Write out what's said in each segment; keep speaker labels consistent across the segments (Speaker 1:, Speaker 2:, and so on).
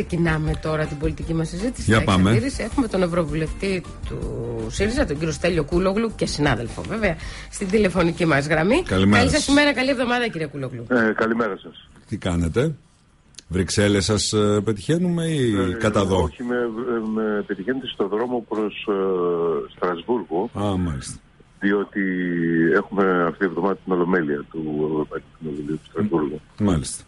Speaker 1: ξεκινάμε τώρα την πολιτική μας συζήτηση.
Speaker 2: Για πάμε.
Speaker 1: Έχουμε τον Ευρωβουλευτή του ΣΥΡΙΖΑ, τον κύριο Στέλιο Κούλογλου και συνάδελφο βέβαια, στην τηλεφωνική μας γραμμή.
Speaker 2: Καλημέρα
Speaker 1: Καλή
Speaker 2: σας.
Speaker 1: σας ημέρα, καλή εβδομάδα κύριε Κούλογλου.
Speaker 3: Ε, καλημέρα σας.
Speaker 2: Τι κάνετε, Βρυξέλλες σας ε, πετυχαίνουμε ή κατά εδώ.
Speaker 3: Όχι, με, με πετυχαίνετε στο δρόμο προς ε, Στρασβούργο,
Speaker 2: Α, μάλιστα.
Speaker 3: διότι έχουμε αυτή τη εβδομάδα την Ολομέλεια του Ευρωπαϊκού Κοινοβουλίου του Στρασβούργου.
Speaker 2: Μάλιστα.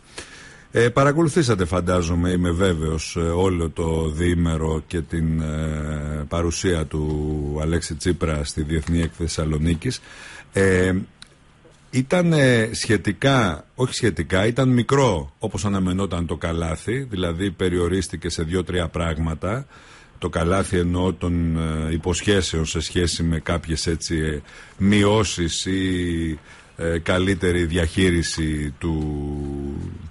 Speaker 2: Ε, παρακολουθήσατε φαντάζομαι, είμαι βέβαιος, ε, όλο το διήμερο και την ε, παρουσία του Αλέξη Τσίπρα στη Διεθνή Έκθεση Θεσσαλονίκης. Ε, ήταν ε, σχετικά, όχι σχετικά, ήταν μικρό όπως αναμενόταν το καλάθι, δηλαδή περιορίστηκε σε δύο-τρία πράγματα. Το καλάθι εννοώ των ε, υποσχέσεων σε σχέση με κάποιες έτσι ε, μειώσεις ή ε, καλύτερη διαχείριση του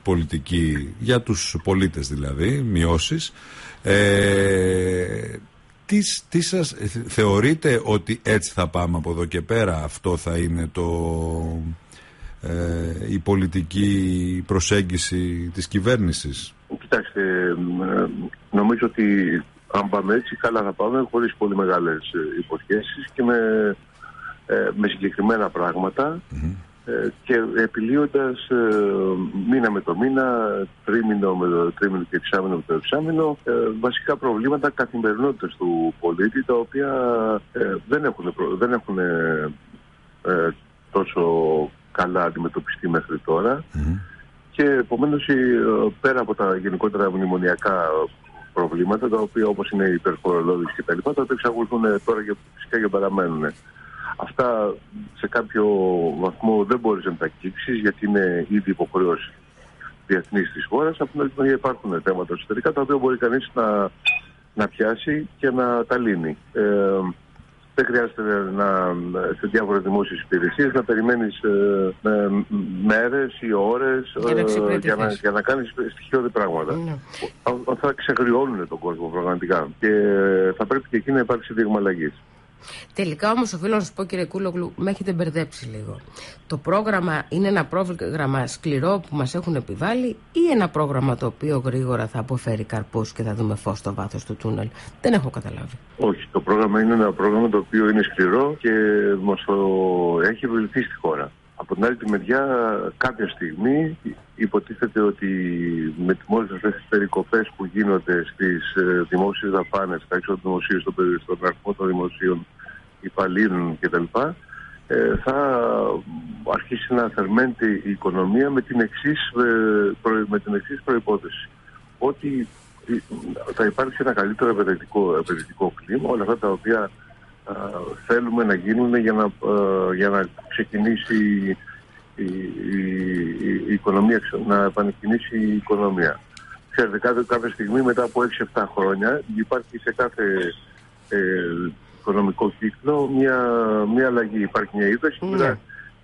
Speaker 2: πολιτική για τους πολίτες δηλαδή, μειώσεις. Ε, τι, τι σας ε, θεωρείτε ότι έτσι θα πάμε από εδώ και πέρα αυτό θα είναι το, ε, η πολιτική προσέγγιση της κυβέρνησης;
Speaker 3: Κοιτάξτε, ε, νομίζω ότι αν πάμε έτσι καλά θα πάμε χωρίς πολύ μεγάλες ε, υποσχέσεις και με, ε, με συγκεκριμένα πράγματα ε, και επιλύοντας ε, μήνα με το μήνα, τρίμηνο με το τρίμηνο και εξάμηνο με το εξάμηνο ε, βασικά προβλήματα καθημερινότητας του πολίτη τα οποία ε, δεν έχουν, προ- δεν έχουν ε, ε, τόσο καλά αντιμετωπιστεί μέχρι τώρα και επομένως ε, πέρα από τα γενικότερα μνημονιακά προβλήματα τα οποία όπως είναι η υπερφορολόγηση και τα λοιπά τα οποία εξακολουθούν ε, τώρα και φυσικά και παραμένουν. Αυτά σε κάποιο βαθμό δεν μπορείς να τα αγγίξεις γιατί είναι ήδη υποχρεώσεις διεθνή της χώρας. Από την άλλη μεριά υπάρχουν θέματα εσωτερικά τα οποία μπορεί κανείς να, να πιάσει και να τα λύνει. Ε, δεν χρειάζεται να, σε διάφορες δημόσιες υπηρεσίες να περιμένεις ε, μέρες ή ώρες
Speaker 1: Για να εξυπηρετηθείς.
Speaker 3: για να, για να κάνεις στοιχειώδη πράγματα.
Speaker 1: Ναι.
Speaker 3: Α- Θα ξεγριώνουν τον κόσμο πραγματικά. Και θα πρέπει και εκεί να υπάρξει δείγμα αλλαγής.
Speaker 1: Τελικά όμως οφείλω να σα πω κύριε Κούλογλου, με έχετε μπερδέψει λίγο. Το πρόγραμμα είναι ένα πρόγραμμα σκληρό που μας έχουν επιβάλει ή ένα πρόγραμμα το οποίο γρήγορα θα αποφέρει καρπούς και θα δούμε φως στο βάθος του τούνελ; Δεν έχω καταλάβει.
Speaker 3: Όχι, το πρόγραμμα είναι ένα πρόγραμμα το οποίο είναι σκληρό και μας το έχει επιβληθεί στη χώρα. Από την άλλη τη μεριά, κάποια στιγμή υποτίθεται ότι με τις μόλις αυτές τις περικοπές που γίνονται στις ε, δημόσιες δαπάνες, στα έξοδα του δημοσίου, στον, περι- στον αριθμό των δημοσίων υπαλλήλων κτλ. Ε, θα αρχίσει να θερμαίνεται η οικονομία με την εξής, ε, προ- με την εξής προϋπόθεση. Ότι ε, θα υπάρξει ένα καλύτερο επενδυτικό, επενδυτικό κλίμα, όλα αυτά τα οποία α, θέλουμε να γίνουν για να, ε, για να ξεκινήσει η, η, η- η οικονομία, ξε- να επανεκκινήσει η οικονομία. Ξέρετε, κάθε, κάθε στιγμή μετά από 6-7 χρόνια υπάρχει σε κάθε ε, οικονομικό κύκλο μια, μια αλλαγή. Υπάρχει μια ύφεση και
Speaker 1: Ναι.
Speaker 3: μετά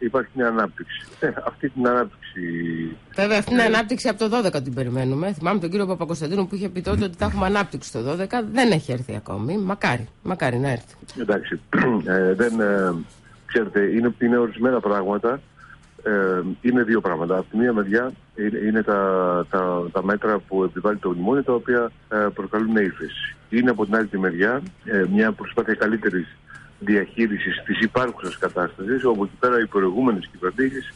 Speaker 3: υπάρχει μια ανάπτυξη. Ε, αυτή την ανάπτυξη
Speaker 1: Βέβαια, αυτή είναι ανάπτυξη από το 12 την περιμένουμε. Θυμάμαι τον κύριο Παπακοσταντίνο που είχε πει τότε ότι θα έχουμε ανάπτυξη το 12. Δεν έχει έρθει ακόμη. Μακάρι, μακάρι να έρθει.
Speaker 3: Εντάξει, ε, δεν, ε, ξέρετε, είναι, είναι ορισμένα πράγματα. Ε, είναι δύο πράγματα. Από τη μία μεριά είναι, είναι τα, τα, τα μέτρα που επιβάλλει το μνημόνιο τα οποία ε, προκαλούν ύφεση. Είναι από την άλλη τη μεριά ε, μια προσπάθεια καλύτερης διαχείρισης της υπάρχουσας κατάστασης, όπου εκεί πέρα οι προηγούμενες κυβερνήσεις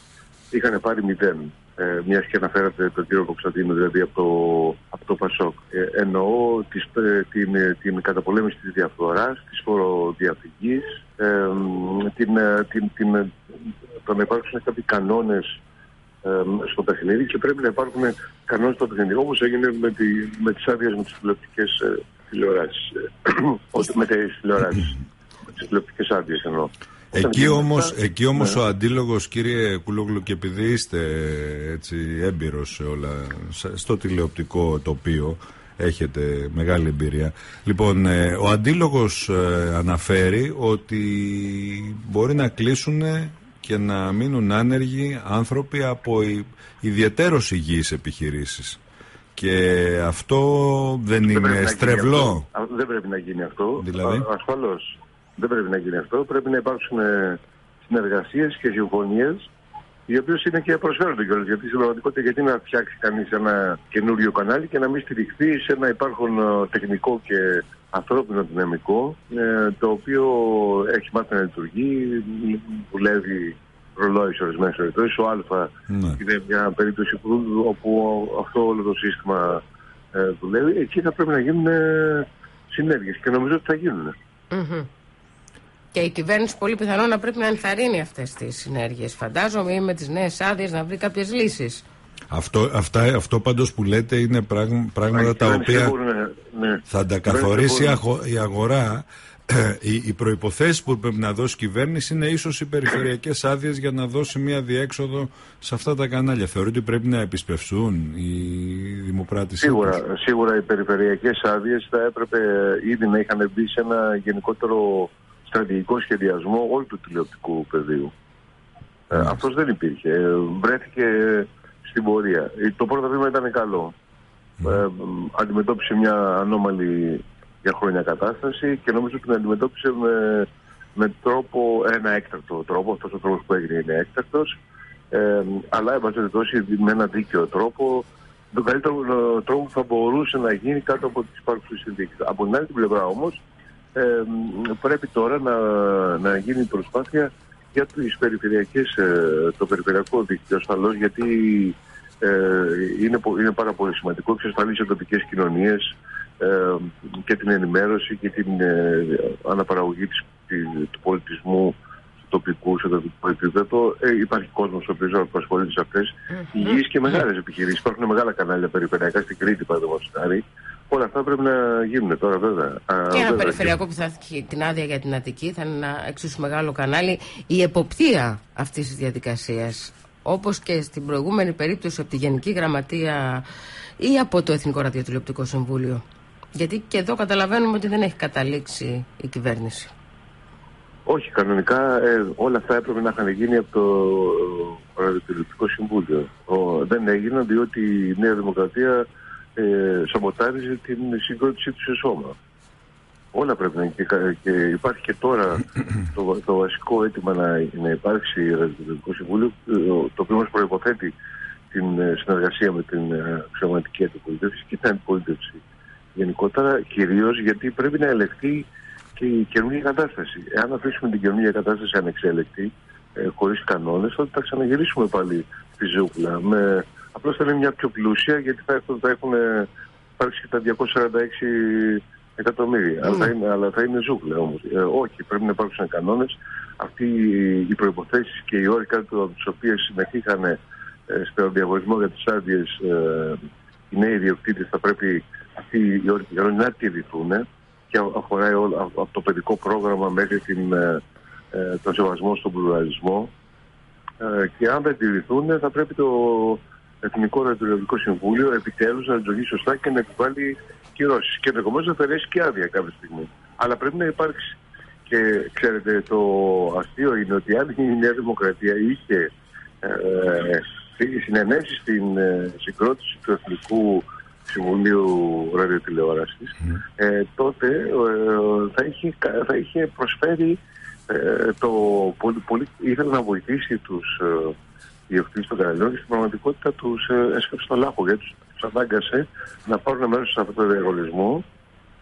Speaker 3: είχαν πάρει μηδέν. Ε, μιας και αναφέρατε τον κύριο Κοξαντίνο, δηλαδή από το, από το ΠΑΣΟΚ. Ε, εννοώ τις, ε, την, ε, την καταπολέμηση της διαφθοράς, της φοροδιαφυγής, ε, μ, την, ε, την, την, ε, το να υπάρξουν κάποιοι κανόνες ε, στο παιχνίδι και πρέπει να υπάρχουν κανόνες στο παιχνίδι, όπως έγινε με, τη, με τις άδειες με τις τηλεοπτικές ε, τηλεοράσεις. Ε, όχι με τις τηλεοράσεις, με τις τηλεοπτικές άδειες εννοώ. Όταν
Speaker 2: Εκεί
Speaker 3: γίνουν
Speaker 2: όμως,
Speaker 3: αυτά-
Speaker 2: εκεί όμως
Speaker 3: Ναι.
Speaker 2: ο αντίλογος κύριε Κουλόγλου και επειδή είστε έτσι έμπειρος σε όλα, σε- στο τηλεοπτικό τοπίο έχετε μεγάλη εμπειρία. Λοιπόν, ε, ο αντίλογος ε, αναφέρει ότι μπορεί να κλείσουν και να μείνουν άνεργοι άνθρωποι από οι ιδιαιτέρως υγιείς επιχειρήσεις. Και αυτό δεν
Speaker 3: Δεν πρέπει να
Speaker 2: είναι
Speaker 3: γίνει
Speaker 2: στρεβλό.
Speaker 3: αυτό. Α, Δεν πρέπει να γίνει αυτό.
Speaker 2: Δηλαδή;
Speaker 3: Α, ασφαλώς δεν πρέπει να γίνει αυτό. Πρέπει να υπάρξουν ε, συνεργασίες και συμφωνίες οι οποίες είναι και προσφέρονται κιόλας. Γιατί στην πραγματικότητα, γιατί να φτιάξει κανείς ένα καινούριο κανάλι και να μην στηριχθεί σε ένα υπάρχον ε, τεχνικό και ανθρώπινο δυναμικό, ε, το οποίο έχει μάθει να λειτουργεί, δουλεύει ρολόι σε ορισμένες περιπτώσεις. Ο Α ναι. είναι μια περίπτωση που, όπου αυτό όλο το σύστημα ε, δουλεύει. Εκεί θα πρέπει να γίνουν συνέργειες και νομίζω ότι θα γίνουν.
Speaker 1: Mm-hmm. Και η κυβέρνηση πολύ πιθανό να πρέπει να ενθαρρύνει αυτές τις συνέργειες. Φαντάζομαι ή με τις νέες άδειες να βρει κάποιες λύσεις.
Speaker 2: Αυτό, αυτά, αυτό πάντως που λέτε είναι πράγματα τα οποία ναι, ναι. θα τα καθορίσει η αγορά. οι, οι προϋποθέσεις που πρέπει να δώσει η κυβέρνηση είναι ίσως οι περιφερειακές άδειες για να δώσει μια διέξοδο σε αυτά τα κανάλια. Θεωρείτε ότι πρέπει να επισπευθούν οι δημοπράτες.
Speaker 3: Σίγουρα, σίγουρα οι περιφερειακές άδειες θα έπρεπε ήδη να είχαν μπει σε ένα γενικότερο στρατηγικό σχεδιασμό όλου του τηλεοπτικού πεδίου. Ε, αυτός δεν υπήρχε. Ε, βρέθηκε στην πορεία. Ε, το πρώτο βήμα ήταν καλό. Ε, αντιμετώπισε μια ανώμαλη για χρόνια κατάσταση και νομίζω ότι την αντιμετώπισε με, με τρόπο, ένα έκτακτο τρόπο. Αυτός ο τρόπος που έγινε είναι έκτακτος. Ε, αλλά, εν πάση με ένα δίκαιο τρόπο, τον καλύτερο τρόπο που θα μπορούσε να γίνει κάτω από τις υπάρχουσες συνθήκες. Από την άλλη την πλευρά όμως, ε, πρέπει τώρα να, να γίνει προσπάθεια για τις περιφερειακές, ε, το περιφερειακό δίκτυο ασφαλώς γιατί ε, είναι, είναι πάρα πολύ σημαντικό εξασφαλίσει τοπικές κοινωνίες ε, και την ενημέρωση και την ε, αναπαραγωγή της, του πολιτισμού τοπικού, σε τοπικό επίπεδο. Ε, υπάρχει κόσμος ο οποίος απασχολείται σε αυτές. Υγιείς και μεγάλες επιχειρήσεις. Υπάρχουν μεγάλα κανάλια περιφερειακά στην Κρήτη, παραδείγματος χάρη, Όλα αυτά πρέπει να γίνουν τώρα, βέβαια.
Speaker 1: Και ένα περιφερειακό που θα έχει την άδεια για την Αττική θα είναι ένα εξίσου μεγάλο κανάλι. Η εποπτεία αυτής της διαδικασίας, όπως και στην προηγούμενη περίπτωση από τη Γενική Γραμματεία ή από το Εθνικό Ραδιοτηλεοπτικό Συμβούλιο. Γιατί και εδώ καταλαβαίνουμε ότι δεν έχει καταλήξει η κυβέρνηση.
Speaker 3: Όχι, κανονικά ε, όλα αυτά έπρεπε να είχαν γίνει από το Ραδιοτηλεοπτικό Συμβούλιο. Ο, δεν έγιναν διότι η Νέα Δημοκρατία ε, σαμποτάριζε την συγκρότησή του σε σώμα. Όλα πρέπει να είναι και, υπάρχει και τώρα το, το βασικό αίτημα να, να υπάρξει Ραδιοτηλεοπτικό Συμβούλιο, ε, το οποίο μας προϋποθέτει την ε, συνεργασία με την ε, αξιωματική αντιπολίτευση και την αντιπολίτευση γενικότερα, κυρίως γιατί πρέπει να ελεγχθεί και η καινούργια κατάσταση. Εάν αφήσουμε την καινούργια κατάσταση ανεξέλεκτη, ε, χωρίς κανόνες, τότε θα ξαναγυρίσουμε πάλι στη ζούγκλα με Απλώς θα είναι μια πιο πλούσια γιατί θα, θα έχουν υπάρξει και τα 246 εκατομμύρια. Αλλά, θα είναι, αλλά θα είναι ζούγκλα όμως. Ε, όχι, πρέπει να υπάρξουν κανόνες. Αυτοί οι προϋποθέσεις και οι όροι κάτω από τις οποίες συμμετείχαν ε, στο διαγωνισμό για τις άδειες ε, οι νέοι ιδιοκτήτες θα πρέπει αυτοί οι όροι να τηρηθούν και αφορά όλο, από το παιδικό πρόγραμμα μέχρι την, ε, ε τον σεβασμό στον πλουραλισμό. Ε, και αν δεν τηρηθούν θα πρέπει το, Εθνικό Ραδιολογικό Συμβούλιο επιτέλους να λειτουργεί σωστά και να επιβάλλει κυρώσεις. Και ενδεχομένως να αφαιρέσει και άδεια κάποια στιγμή. Αλλά πρέπει να υπάρξει. Και ξέρετε, το αστείο είναι ότι αν η Νέα Δημοκρατία είχε ε, συνενέσει στην ε, συγκρότηση του Εθνικού Συμβουλίου Ραδιοτηλεόρασης, ε, τότε ε, θα, είχε, θα είχε προσφέρει ε, το πολύ, πολύ, ήθελε να βοηθήσει τους ε, διευθύνσει των καναλιών και στην πραγματικότητα τους ε, έσκαψε το λάχο γιατί τους ανάγκασε να πάρουν μέρος σε αυτό το διαγωνισμό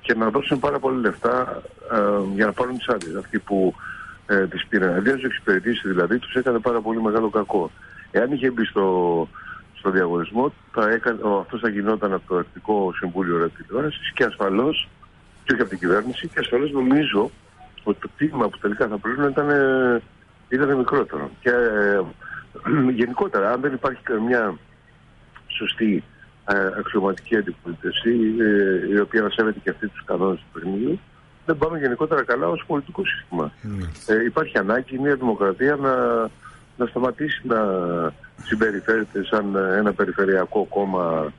Speaker 3: και να δώσουν πάρα πολλά λεφτά ε, για να πάρουν τις άδειες. Αυτοί που ε, τις πήραν. Αντί να του εξυπηρετήσεις δηλαδή, τους έκανε πάρα πολύ μεγάλο κακό. Εάν είχε μπει στο, στο διαγωνισμό, αυτός θα γινόταν από το Εθνικό Συμβούλιο Ραδιοτηλεόραση και ασφαλώς, και όχι από την κυβέρνηση, και ασφαλώς νομίζω ότι το τίμημα που τελικά θα πλήρωνε ήταν, ε, ήταν μικρότερο. Και ε, γενικότερα, αν δεν υπάρχει καμιά σωστή ε, αξιωματική αντιπολίτευση, ε, η οποία να σέβεται και αυτή τους κανόνες του παιχνιδιού, δεν πάμε γενικότερα καλά ως πολιτικό σύστημα. Mm. Ε, υπάρχει ανάγκη η Νέα Δημοκρατία να, να σταματήσει να συμπεριφέρεται σαν ένα περιφερειακό κόμμα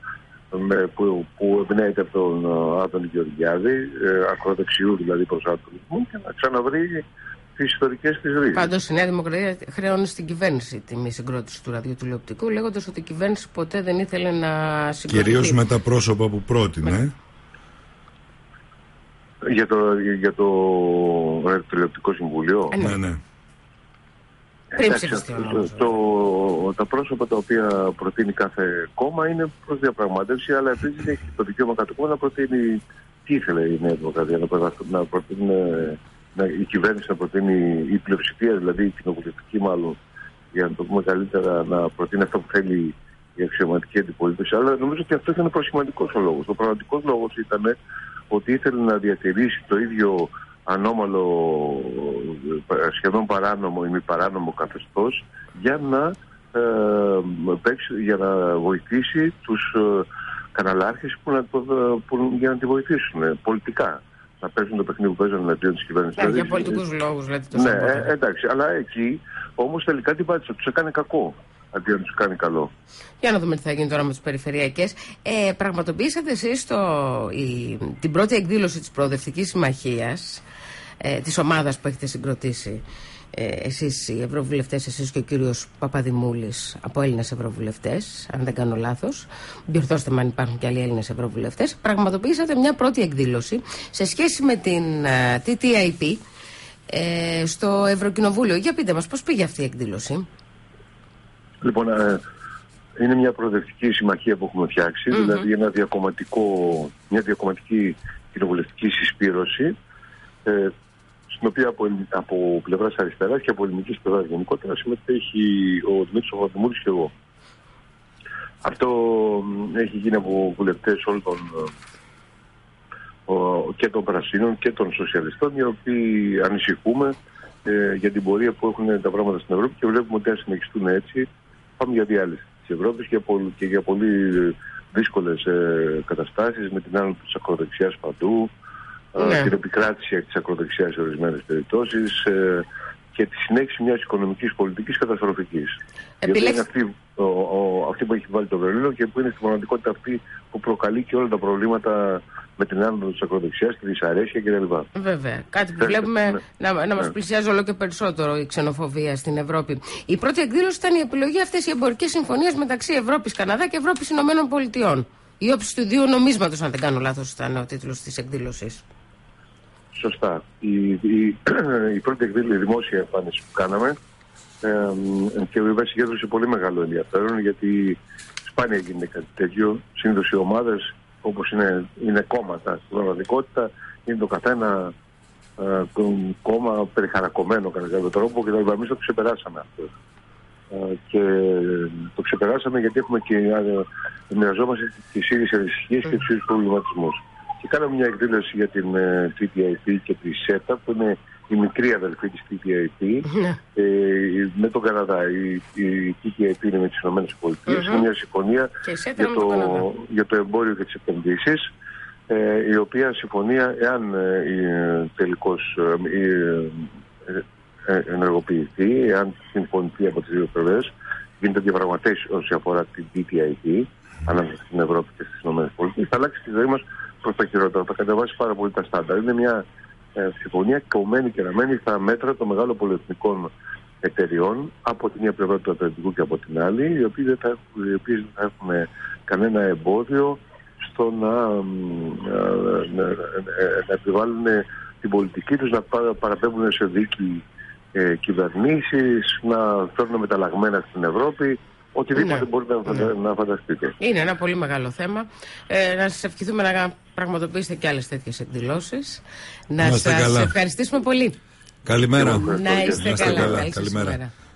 Speaker 3: με, που, που εμπνέεται από τον Άδων Γεωργιάδη, ε, ακροδεξιού δηλαδή προς άτομο, και να ξαναβρει τις ιστορικές της ρίζες.
Speaker 1: Πάντως η Νέα Δημοκρατία χρεώνει στην κυβέρνηση τη μη συγκρότηση του ραδιοτηλεοπτικού, λέγοντας ότι η κυβέρνηση ποτέ δεν ήθελε να συγκροτήσει.
Speaker 2: Κυρίως με τα πρόσωπα που πρότεινε.
Speaker 3: Για το, για το ραδιοτηλεοπτικό συμβούλιο.
Speaker 2: Ε, ναι, ναι.
Speaker 1: Πριν
Speaker 3: Εντάξει,
Speaker 1: ψηφιστεί ο
Speaker 3: το,
Speaker 1: νόμος.
Speaker 3: το- τα πρόσωπα τα οποία προτείνει κάθε κόμμα είναι προς διαπραγμάτευση, αλλά επίσης έχει το δικαίωμα κάθε κόμμα να προτείνει τι ήθελε η Νέα Δημοκρατία. Να, προτείνει- να προτείνει, ε, να, η κυβέρνηση να προτείνει η πλειοψηφία, δηλαδή η κοινοβουλευτική μάλλον, για να το πούμε καλύτερα, να προτείνει αυτό που θέλει η αξιωματική αντιπολίτευση. Αλλά νομίζω ότι αυτός ήταν προσχηματικός ο λόγος. Ο πραγματικός λόγος ήταν ότι ήθελε να διατηρήσει το ίδιο ανώμαλο, ε, σχεδόν παράνομο ή μη παράνομο καθεστώς για να, ε, παίξει- για να βοηθήσει τους ε, καναλάρχες που να, το, που, για να τη βοηθήσουν ε, πολιτικά. Να παίζουν το παιχνίδι που παίζουν εναντίον της κυβέρνησης.
Speaker 1: Ναι, για
Speaker 3: Δηλαδή,
Speaker 1: πολιτικούς λόγους, λέτε το
Speaker 3: ναι,
Speaker 1: Σάββατο.
Speaker 3: ε, εντάξει, αλλά εκεί όμως τελικά την πάτησε, τους έκανε κακό αντί να τους κάνει καλό.
Speaker 1: Για να δούμε τι θα γίνει τώρα με τις περιφερειακές. Ε, πραγματοποιήσατε εσείς την πρώτη εκδήλωση της Προοδευτικής Συμμαχίας, ε, της ομάδας που έχετε συγκροτήσει. Ε, εσείς οι ευρωβουλευτές, εσείς και ο κύριος Παπαδημούλης από Έλληνες ευρωβουλευτές, αν δεν κάνω λάθος, διορθώστε με αν υπάρχουν και άλλοι Έλληνες ευρωβουλευτές, πραγματοποιήσατε μια πρώτη εκδήλωση σε σχέση με την ε, TTIP ε, στο Ευρωκοινοβούλιο. Για πείτε μας πώς πήγε αυτή η εκδήλωση;
Speaker 3: Λοιπόν, ε, είναι μια προοδευτική συμμαχία που έχουμε φτιάξει, δηλαδή ένα διακομματικό, μια διακομματική κοινοβουλευτική συσπήρωση, ε, στην οποία από, ελλη- από πλευράς αριστεράς και από ελληνικής πλευράς γενικότερα συμμετέχει ο Δημήτρης Παπαδημούλης και εγώ. Αυτό μ, έχει γίνει από βουλευτές όλων των, ε, ο- και των Πρασίνων και των Σοσιαλιστών, οι οποίοι ανησυχούμε ε, για την πορεία που έχουν τα πράγματα στην Ευρώπη και βλέπουμε ότι αν συνεχιστούν έτσι, πάμε για διάλυση της Ευρώπης και, πολ- και για πολύ δύσκολες ε, καταστάσεις με την άνοδο της ακροδεξιάς παντού, ε,
Speaker 1: Ναι.
Speaker 3: την επικράτηση της ακροδεξιάς σε ορισμένες περιπτώσεις ε, και τη συνέχιση μιας οικονομικής πολιτικής καταστροφικής. Γιατί
Speaker 1: Επιλέξ-
Speaker 3: είναι αυτή, ο, ο- αυτή που έχει βάλει το Βερολίνο και που είναι στην πραγματικότητα αυτή που προκαλεί και όλα τα προβλήματα με την άνοδο της ακροδεξιάς, τη δυσαρέσκεια κτλ.
Speaker 1: Βέβαια. Κάτι που
Speaker 3: Ναι,
Speaker 1: βλέπουμε
Speaker 3: ναι.
Speaker 1: να, να μας
Speaker 3: Ναι.
Speaker 1: πλησιάζει όλο και περισσότερο η ξενοφοβία στην Ευρώπη. Η πρώτη εκδήλωση ήταν η επιλογή αυτέ οι εμπορικέ συμφωνίε μεταξύ Ευρώπης Καναδά και Ευρώπης Ηνωμένων Πολιτειών. Η όψη του ιδίου νομίσματος, αν δεν κάνω λάθος, ήταν ο τίτλος της εκδήλωσης.
Speaker 3: Σωστά. Η, η, η πρώτη εκδήλωση, η δημόσια εμφάνιση που κάναμε ε, και βέβαια συγκέντρωσε πολύ μεγάλο ενδιαφέρον γιατί σπάνια γίνεται κάτι τέτοιο. Συνήθω οι ομάδες όπως είναι, είναι κόμματα στην πραγματικότητα είναι το καθένα ε, κο- κόμμα περιχαρακωμένο κατά κάποιο τρόπο και εμείς το ξεπεράσαμε αυτό. Ε, και το ξεπεράσαμε γιατί έχουμε και ε, μοιραζόμαστε τι ίδιες ανησυχίες και τους ίδιους προβληματισμούς. Και κάναμε μια εκδήλωση για την ε, TTIP και τη ΣΕΤΑ που είναι η μικρή αδελφή της TTIP
Speaker 1: Ναι.
Speaker 3: ε, με τον Καναδά. Η, η TTIP είναι με τις Ηνωμένες Πολιτείες.
Speaker 1: Μμμ.
Speaker 3: Είναι μια συμφωνία
Speaker 1: Και η ΣΕΤΑ
Speaker 3: για
Speaker 1: με τον Καναδά.
Speaker 3: το, για το εμπόριο και τις επενδύσεις ε, η οποία συμφωνία, εάν ε, τελικώς ε, ε, ε, ενεργοποιηθεί, εάν συμφωνηθεί από τις δύο πλευρές, γίνεται διαπραγματεύσεις όσον αφορά την TTIP ανάμεσα στην Ευρώπη και στις ΗΠΑ, θα αλλάξει τη ζωή μας προς τα χειρότερα, θα κατεβάσει πάρα πολύ τα στάνταρ. Είναι μια ε, συμφωνία κομμένη και ραμμένη στα μέτρα των μεγάλων πολυεθνικών εταιριών από την μία πλευρά του Ατλαντικού και από την άλλη, οι οποίες δεν θα έχουν, οι οποίες δεν θα έχουν κανένα εμπόδιο στο να, μ, ε, να, να- να επιβάλλουν την πολιτική τους, να πα- παραπέμπουν σε δίκη ε, κυβερνήσεις, να φέρνουν μεταλλαγμένα στην Ευρώπη, οτιδήποτε
Speaker 1: Ναι.
Speaker 3: μπορείτε να, φαντα- να φανταστείτε.
Speaker 1: Είναι ένα πολύ μεγάλο θέμα. Ε, να σας ευχηθούμε να πραγματοποιήσετε και άλλες τέτοιες εκδηλώσεις. Να
Speaker 2: Να είστε
Speaker 1: σας
Speaker 2: καλά.
Speaker 1: ευχαριστήσουμε πολύ.
Speaker 2: Καλημέρα.
Speaker 3: Ευχαριστώ.
Speaker 1: Να είστε
Speaker 2: Να είστε
Speaker 1: καλά.
Speaker 2: καλά.
Speaker 1: Καλή σας
Speaker 2: Καλημέρα.
Speaker 1: ημέρα.